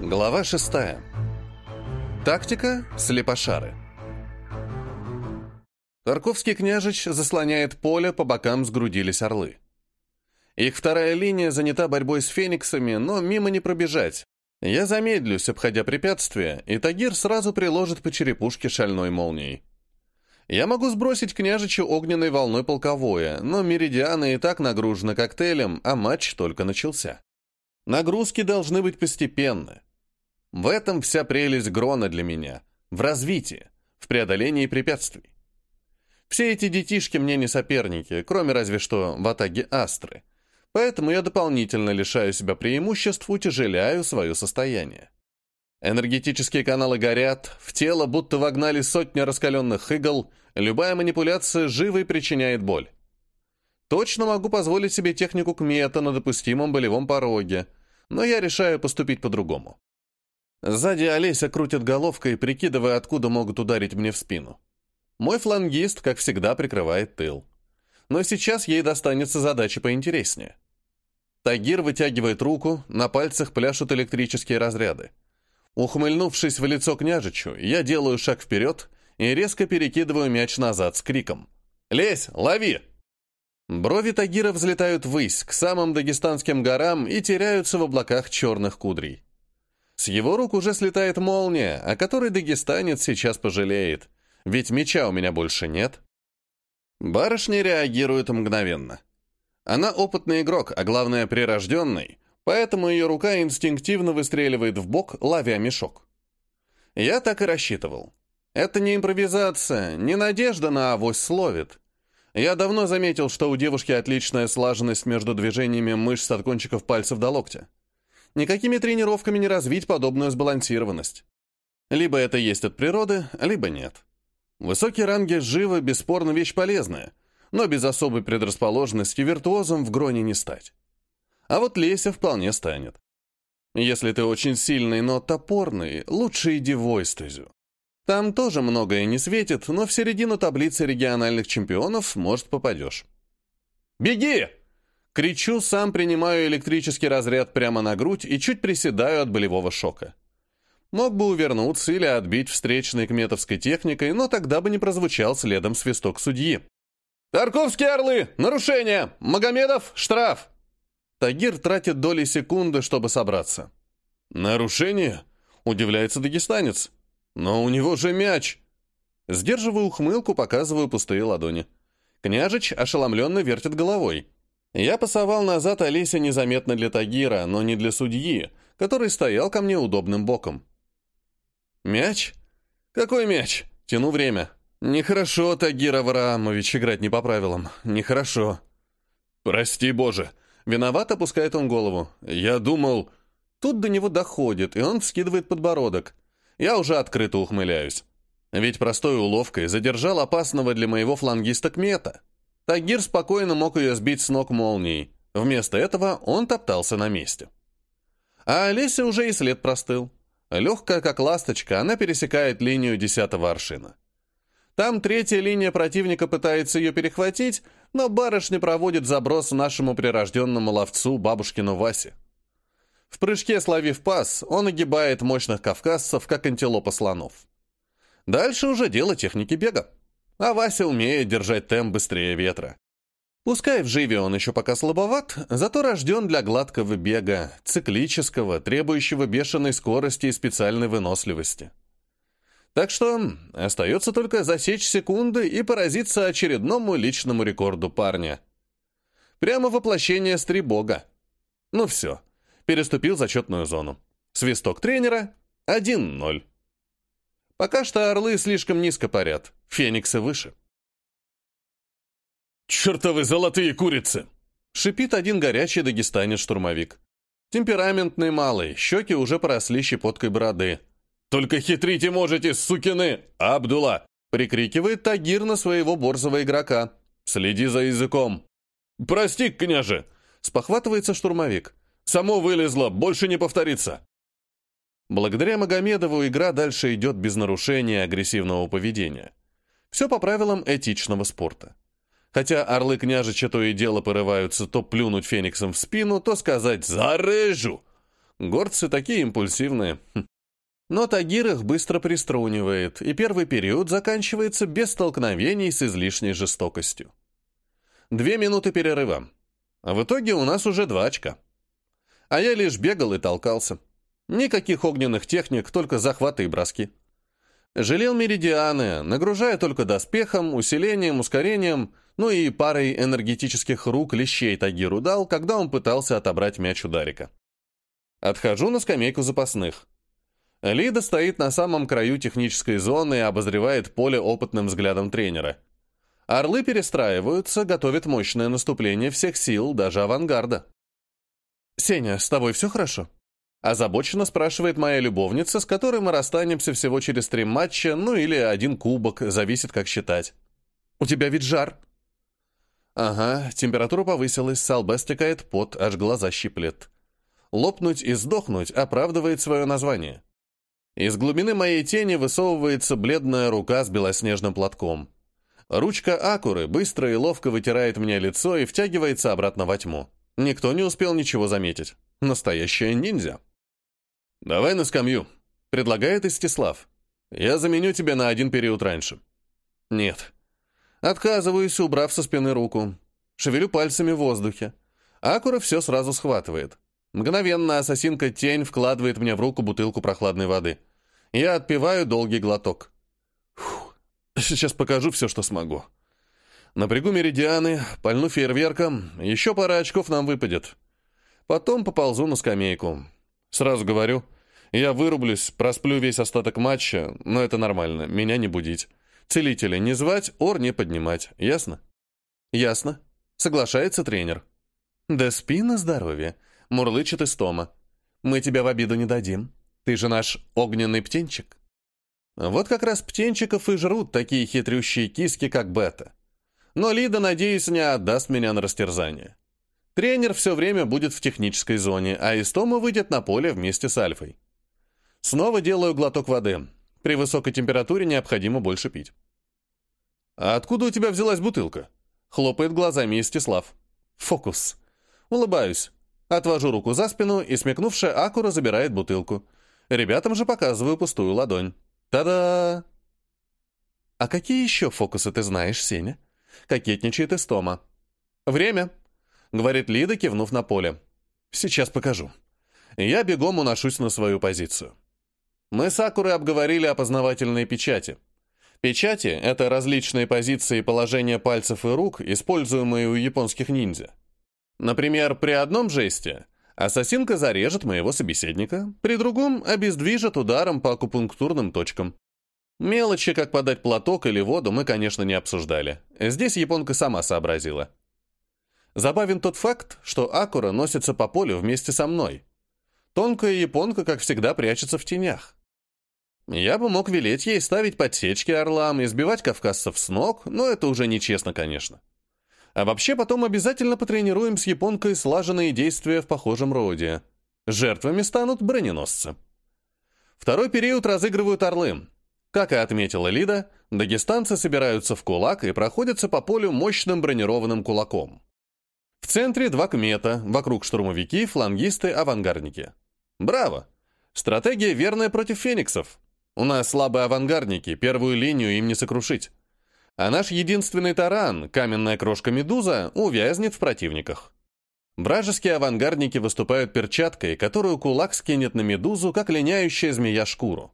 Глава 6. Тактика слепошары. Тарковский княжич заслоняет поле, по бокам сгрудились орлы. Их вторая линия занята борьбой с фениксами, но мимо не пробежать. Я замедлюсь, обходя препятствия, и Тагир сразу приложит по черепушке шальной молнией. Я могу сбросить княжичу огненной волной полковое, но Меридиана и так нагружена коктейлем, а матч только начался. Нагрузки должны быть постепенны. В этом вся прелесть Грона для меня. В развитии, в преодолении препятствий. Все эти детишки мне не соперники, кроме разве что в атаге Астры. Поэтому я дополнительно лишаю себя преимуществ, утяжеляю свое состояние. Энергетические каналы горят, в тело будто вогнали сотни раскаленных игл, любая манипуляция живой причиняет боль. Точно могу позволить себе технику кмета на допустимом болевом пороге, но я решаю поступить по-другому. Сзади Олеся крутит головкой, прикидывая, откуда могут ударить мне в спину. Мой флангист, как всегда, прикрывает тыл. Но сейчас ей достанется задача поинтереснее. Тагир вытягивает руку, на пальцах пляшут электрические разряды. Ухмыльнувшись в лицо княжичу, я делаю шаг вперед и резко перекидываю мяч назад с криком. «Лезь, лови!» Брови Тагира взлетают ввысь, к самым дагестанским горам и теряются в облаках черных кудрей. С его рук уже слетает молния, о которой дагестанец сейчас пожалеет, ведь меча у меня больше нет. Барышня реагирует мгновенно. Она опытный игрок, а главное прирожденный, поэтому ее рука инстинктивно выстреливает в бок, ловя мешок. Я так и рассчитывал. Это не импровизация, не надежда на авось словит. Я давно заметил, что у девушки отличная слаженность между движениями мышц от кончиков пальцев до локтя. Никакими тренировками не развить подобную сбалансированность. Либо это есть от природы, либо нет. Высокие ранги живы, бесспорно, вещь полезная, но без особой предрасположенности виртуозом в гроне не стать. А вот Леся вполне станет. Если ты очень сильный, но топорный, лучше иди в Ойстезю. Там тоже многое не светит, но в середину таблицы региональных чемпионов, может, попадешь. «Беги!» Кричу, сам принимаю электрический разряд прямо на грудь и чуть приседаю от болевого шока. Мог бы увернуться или отбить встречной кметовской техникой, но тогда бы не прозвучал следом свисток судьи. «Тарковские орлы! Нарушение! Магомедов! Штраф!» Тагир тратит доли секунды, чтобы собраться. «Нарушение?» — удивляется дагестанец. «Но у него же мяч!» Сдерживаю ухмылку, показываю пустые ладони. Княжич ошеломленно вертит головой. Я пасовал назад Олеся незаметно для Тагира, но не для судьи, который стоял ко мне удобным боком. «Мяч? Какой мяч?» Тяну время. «Нехорошо, Тагир Авраамович, играть не по правилам. Нехорошо». «Прости, Боже!» Виноват опускает он голову. «Я думал...» Тут до него доходит, и он вскидывает подбородок. Я уже открыто ухмыляюсь. Ведь простой уловкой задержал опасного для моего флангиста Кмета. Тагир спокойно мог ее сбить с ног молнией. Вместо этого он топтался на месте. А Олеся уже и след простыл. Легкая, как ласточка, она пересекает линию десятого аршина. Там третья линия противника пытается ее перехватить, но барышня проводит заброс нашему прирожденному ловцу, бабушкину Васе. В прыжке, словив пас, он огибает мощных кавказцев, как антилопа слонов. Дальше уже дело техники бега. А Вася умеет держать темп быстрее ветра. Пускай в живе он еще пока слабоват, зато рожден для гладкого бега, циклического, требующего бешеной скорости и специальной выносливости. Так что остается только засечь секунды и поразиться очередному личному рекорду парня. Прямо воплощение стрибога. Ну все, переступил зачетную зону. Свисток тренера 1-0. Пока что орлы слишком низко парят, фениксы выше. «Чертовы золотые курицы!» — шипит один горячий дагестанец-штурмовик. Темпераментный малый, щеки уже поросли щепоткой бороды. «Только хитрите можете, сукины! Абдула!» — прикрикивает Тагир на своего борзого игрока. «Следи за языком!» «Прости, княже!» — спохватывается штурмовик. «Само вылезло, больше не повторится!» Благодаря Магомедову игра дальше идет без нарушения агрессивного поведения. Все по правилам этичного спорта. Хотя орлы княжича то и дело порываются то плюнуть фениксом в спину, то сказать «зарежу». Горцы такие импульсивные. Хм. Но Тагир их быстро приструнивает, и первый период заканчивается без столкновений с излишней жестокостью. Две минуты перерыва. А в итоге у нас уже два очка. А я лишь бегал и толкался. Никаких огненных техник, только захваты и броски. Жалел меридианы, нагружая только доспехом, усилением, ускорением, ну и парой энергетических рук лещей Тагиру дал, когда он пытался отобрать мяч у Дарика. Отхожу на скамейку запасных. Лида стоит на самом краю технической зоны и обозревает поле опытным взглядом тренера. Орлы перестраиваются, готовят мощное наступление всех сил, даже авангарда. «Сеня, с тобой все хорошо?» Озабоченно спрашивает моя любовница, с которой мы расстанемся всего через три матча, ну или один кубок, зависит как считать. «У тебя ведь жар?» Ага, температура повысилась, с стекает пот, аж глаза щиплет. Лопнуть и сдохнуть оправдывает свое название. Из глубины моей тени высовывается бледная рука с белоснежным платком. Ручка Акуры быстро и ловко вытирает мне лицо и втягивается обратно во тьму. Никто не успел ничего заметить. Настоящая ниндзя. «Давай на скамью», — предлагает Истислав. «Я заменю тебя на один период раньше». «Нет». Отказываюсь, убрав со спины руку. Шевелю пальцами в воздухе. Акура все сразу схватывает. Мгновенно ассасинка тень вкладывает мне в руку бутылку прохладной воды. Я отпиваю долгий глоток. Фух, сейчас покажу все, что смогу. Напрягу меридианы, пальну фейерверком, еще пара очков нам выпадет. Потом поползу на скамейку. Сразу говорю, я вырублюсь, просплю весь остаток матча, но это нормально, меня не будить. Целителя не звать, ор не поднимать, ясно? Ясно. Соглашается тренер. Да спи на здоровье, мурлычет Истома. Мы тебя в обиду не дадим. Ты же наш огненный птенчик. Вот как раз птенчиков и жрут такие хитрющие киски, как Бета. Но Лида, надеюсь, не отдаст меня на растерзание. Тренер все время будет в технической зоне, а Истома выйдет на поле вместе с Альфой. Снова делаю глоток воды. При высокой температуре необходимо больше пить. «А откуда у тебя взялась бутылка?» Хлопает глазами Истислав. «Фокус». Улыбаюсь. Отвожу руку за спину, и смекнувшая Акура забирает бутылку. Ребятам же показываю пустую ладонь. Та-да! «А какие еще фокусы ты знаешь, Сеня?» Кокетничает Истома. «Время!» — говорит Лида, кивнув на поле. «Сейчас покажу». Я бегом уношусь на свою позицию. Мы с Акурой обговорили опознавательные печати. Печати — это различные позиции положения пальцев и рук, используемые у японских ниндзя. Например, при одном жесте Ассасинка зарежет моего собеседника, при другом обездвижит ударом по акупунктурным точкам. Мелочи, как подать платок или воду, мы, конечно, не обсуждали. Здесь японка сама сообразила. Забавен тот факт, что Акура носится по полю вместе со мной. Тонкая японка, как всегда, прячется в тенях. Я бы мог велеть ей ставить подсечки орлам и сбивать кавказцев с ног, но это уже нечестно, конечно. А вообще потом обязательно потренируем с японкой слаженные действия в похожем роде. Жертвами станут броненосцы. Второй период разыгрывают орлы. Как и отметила Лида, дагестанцы собираются в кулак и проходятся по полю мощным бронированным кулаком. В центре два кмета, вокруг штурмовики, флангисты, авангардники. Браво! Стратегия верная против фениксов. У нас слабые авангардники, первую линию им не сокрушить а наш единственный таран, каменная крошка Медуза, увязнет в противниках. Вражеские авангардники выступают перчаткой, которую кулак скинет на Медузу, как линяющая змея шкуру.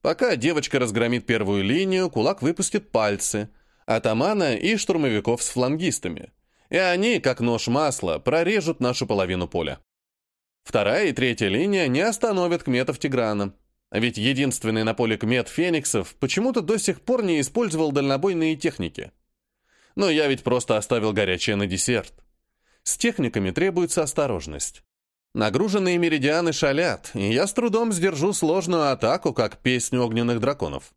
Пока девочка разгромит первую линию, кулак выпустит пальцы, атамана и штурмовиков с флангистами. И они, как нож масла, прорежут нашу половину поля. Вторая и третья линия не остановят кметов Тиграна. Ведь единственный на поле кмет Фениксов почему-то до сих пор не использовал дальнобойные техники. Но я ведь просто оставил горячее на десерт. С техниками требуется осторожность. Нагруженные меридианы шалят, и я с трудом сдержу сложную атаку, как песню огненных драконов.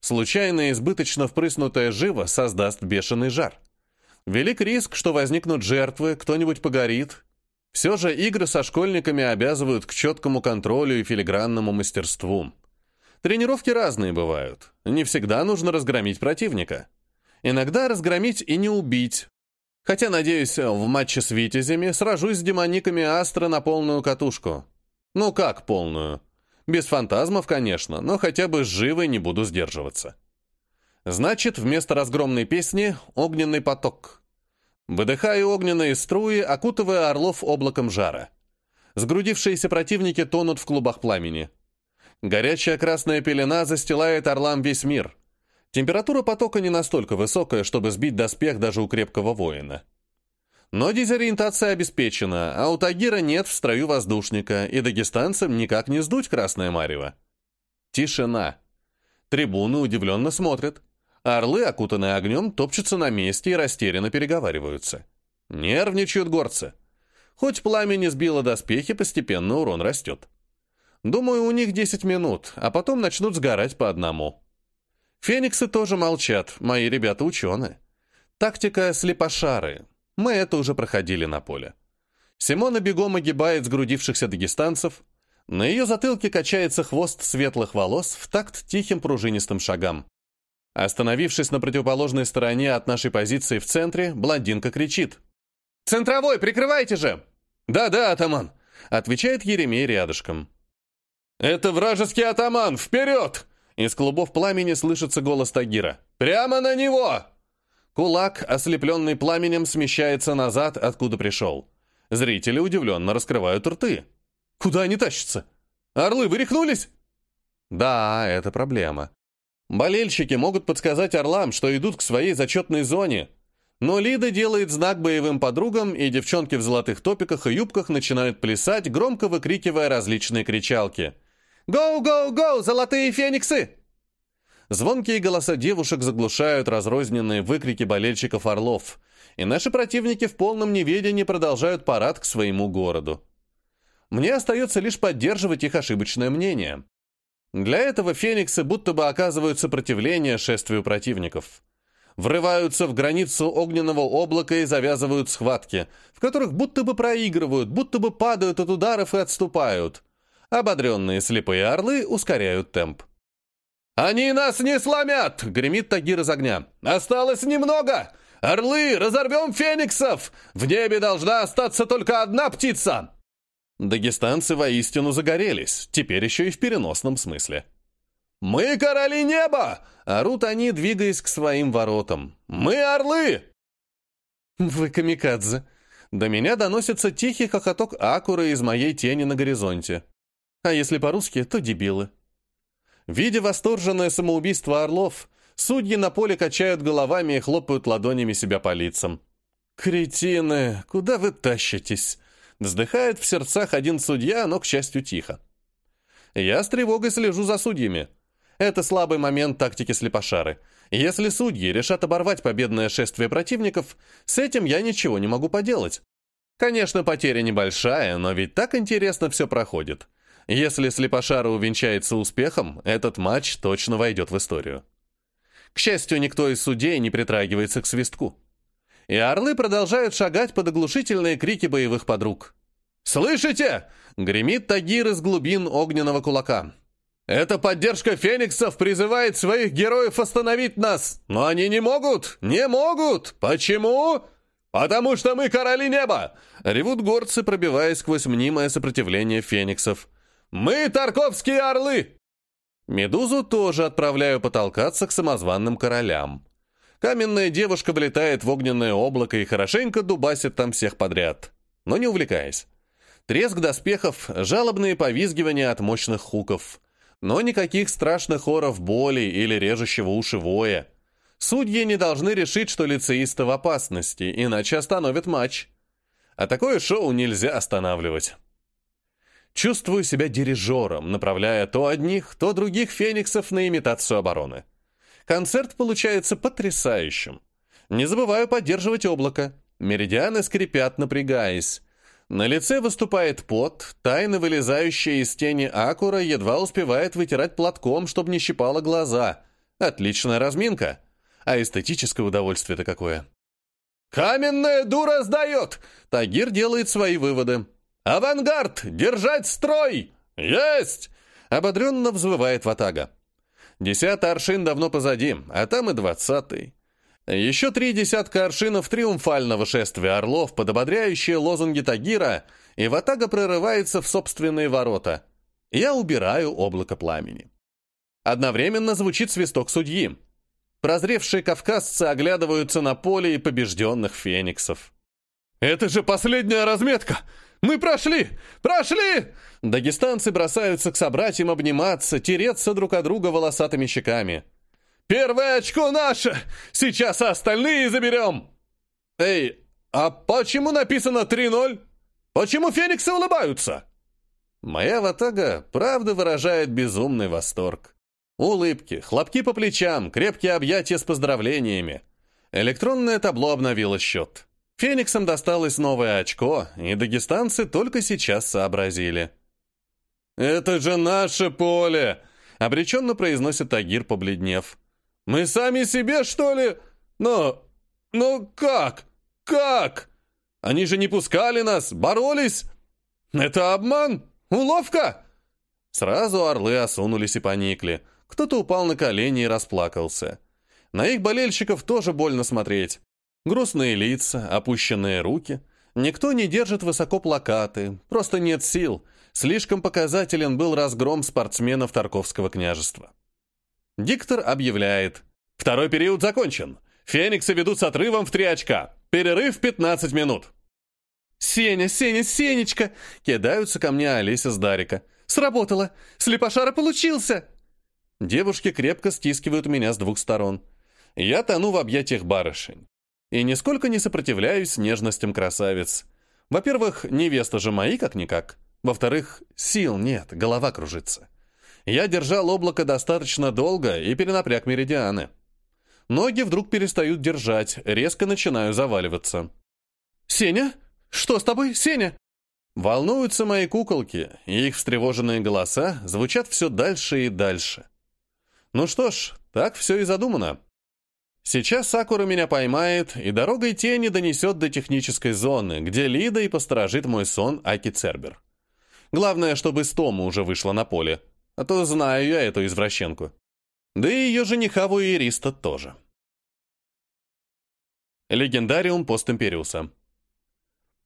Случайно избыточно впрыснутая жива создаст бешеный жар. Велик риск, что возникнут жертвы, кто-нибудь погорит, все же игры со школьниками обязывают к четкому контролю и филигранному мастерству. Тренировки разные бывают. Не всегда нужно разгромить противника. Иногда разгромить и не убить. Хотя, надеюсь, в матче с Витязями сражусь с демониками Астра на полную катушку. Ну как полную? Без фантазмов, конечно, но хотя бы с живой не буду сдерживаться. Значит, вместо разгромной песни — огненный поток. Выдыхаю огненные струи, окутывая орлов облаком жара. Сгрудившиеся противники тонут в клубах пламени. Горячая красная пелена застилает орлам весь мир. Температура потока не настолько высокая, чтобы сбить доспех даже у крепкого воина. Но дезориентация обеспечена, а у Тагира нет в строю воздушника, и дагестанцам никак не сдуть Красное Марево. Тишина. Трибуны удивленно смотрят. Орлы, окутанные огнем, топчутся на месте и растерянно переговариваются. Нервничают горцы. Хоть пламя не сбило доспехи, постепенно урон растет. Думаю, у них 10 минут, а потом начнут сгорать по одному. Фениксы тоже молчат, мои ребята ученые. Тактика слепошары. Мы это уже проходили на поле. Симона бегом огибает сгрудившихся дагестанцев. На ее затылке качается хвост светлых волос в такт тихим пружинистым шагам. Остановившись на противоположной стороне от нашей позиции в центре, блондинка кричит. «Центровой, прикрывайте же!» «Да-да, атаман!» — отвечает Еремей рядышком. «Это вражеский атаман! Вперед!» Из клубов пламени слышится голос Тагира. «Прямо на него!» Кулак, ослепленный пламенем, смещается назад, откуда пришел. Зрители удивленно раскрывают рты. «Куда они тащатся? Орлы вырехнулись?» «Да, это проблема. Болельщики могут подсказать орлам, что идут к своей зачетной зоне. Но Лида делает знак боевым подругам, и девчонки в золотых топиках и юбках начинают плясать, громко выкрикивая различные кричалки. «Гоу, гоу, гоу, золотые фениксы!» Звонкие голоса девушек заглушают разрозненные выкрики болельщиков орлов, и наши противники в полном неведении продолжают парад к своему городу. Мне остается лишь поддерживать их ошибочное мнение. Для этого фениксы будто бы оказывают сопротивление шествию противников. Врываются в границу огненного облака и завязывают схватки, в которых будто бы проигрывают, будто бы падают от ударов и отступают. Ободренные слепые орлы ускоряют темп. «Они нас не сломят!» — гремит Тагир из огня. «Осталось немного! Орлы, разорвем фениксов! В небе должна остаться только одна птица!» Дагестанцы воистину загорелись, теперь еще и в переносном смысле. «Мы короли неба!» — орут они, двигаясь к своим воротам. «Мы орлы!» «Вы камикадзе!» До меня доносится тихий хохоток Акура из моей тени на горизонте. А если по-русски, то дебилы. Видя восторженное самоубийство орлов, судьи на поле качают головами и хлопают ладонями себя по лицам. «Кретины, куда вы тащитесь?» Вздыхает в сердцах один судья, но, к счастью, тихо. Я с тревогой слежу за судьями. Это слабый момент тактики слепошары. Если судьи решат оборвать победное шествие противников, с этим я ничего не могу поделать. Конечно, потеря небольшая, но ведь так интересно все проходит. Если слепошара увенчается успехом, этот матч точно войдет в историю. К счастью, никто из судей не притрагивается к свистку и орлы продолжают шагать под оглушительные крики боевых подруг. «Слышите?» — гремит Тагир из глубин огненного кулака. «Эта поддержка фениксов призывает своих героев остановить нас, но они не могут! Не могут! Почему?» «Потому что мы короли неба!» — ревут горцы, пробиваясь сквозь мнимое сопротивление фениксов. «Мы Тарковские орлы!» Медузу тоже отправляю потолкаться к самозванным королям. Каменная девушка влетает в огненное облако и хорошенько дубасит там всех подряд. Но не увлекаясь. Треск доспехов, жалобные повизгивания от мощных хуков. Но никаких страшных оров боли или режущего уши воя. Судьи не должны решить, что лицеисты в опасности, иначе остановят матч. А такое шоу нельзя останавливать. Чувствую себя дирижером, направляя то одних, то других фениксов на имитацию обороны. Концерт получается потрясающим. Не забываю поддерживать облако. Меридианы скрипят, напрягаясь. На лице выступает пот, тайно вылезающая из тени акура едва успевает вытирать платком, чтобы не щипало глаза. Отличная разминка. А эстетическое удовольствие-то какое. «Каменная дура сдает!» Тагир делает свои выводы. «Авангард! Держать строй! Есть!» Ободренно взвывает Ватага. Десятый аршин давно позади, а там и двадцатый. Еще три десятка аршинов триумфального шествия орлов под ободряющие лозунги Тагира, и Ватага прорывается в собственные ворота. Я убираю облако пламени. Одновременно звучит свисток судьи. Прозревшие кавказцы оглядываются на поле и побежденных фениксов. «Это же последняя разметка! Мы прошли! Прошли!» Дагестанцы бросаются к собратьям обниматься, тереться друг от друга волосатыми щеками. «Первое очко наше! Сейчас остальные заберем!» «Эй, а почему написано 3-0? Почему фениксы улыбаются?» Моя ватага правда выражает безумный восторг. Улыбки, хлопки по плечам, крепкие объятия с поздравлениями. Электронное табло обновило счет. Фениксам досталось новое очко, и дагестанцы только сейчас сообразили. «Это же наше поле!» — обреченно произносит Тагир, побледнев. «Мы сами себе, что ли? Но... но как? Как? Они же не пускали нас, боролись! Это обман? Уловка?» Сразу орлы осунулись и поникли. Кто-то упал на колени и расплакался. На их болельщиков тоже больно смотреть. Грустные лица, опущенные руки. Никто не держит высоко плакаты, просто нет сил. Слишком показателен был разгром спортсменов Тарковского княжества. Диктор объявляет. Второй период закончен. Фениксы ведут с отрывом в три очка. Перерыв 15 минут. «Сеня, Сеня, Сенечка!» Кидаются ко мне Олеся с Дарика. «Сработало! Слепошара получился!» Девушки крепко стискивают меня с двух сторон. Я тону в объятиях барышень. И нисколько не сопротивляюсь нежностям красавиц. Во-первых, невеста же мои как-никак. Во-вторых, сил нет, голова кружится. Я держал облако достаточно долго и перенапряг меридианы. Ноги вдруг перестают держать, резко начинаю заваливаться. «Сеня? Что с тобой, Сеня?» Волнуются мои куколки, и их встревоженные голоса звучат все дальше и дальше. Ну что ж, так все и задумано. Сейчас Сакура меня поймает и дорогой тени донесет до технической зоны, где Лида и посторожит мой сон Аки Цербер. Главное, чтобы Стома уже вышла на поле, а то знаю я эту извращенку. Да и ее жениха Вуэриста тоже. Легендариум постимпериуса.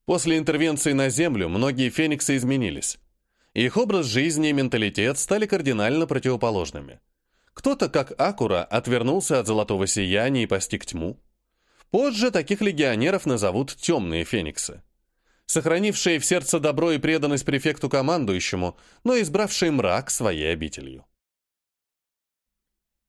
После интервенции на Землю многие фениксы изменились. Их образ жизни и менталитет стали кардинально противоположными. Кто-то, как Акура, отвернулся от золотого сияния и постиг тьму. Позже таких легионеров назовут «темные фениксы». Сохранившие в сердце добро и преданность префекту командующему, но избравшие мрак своей обителью.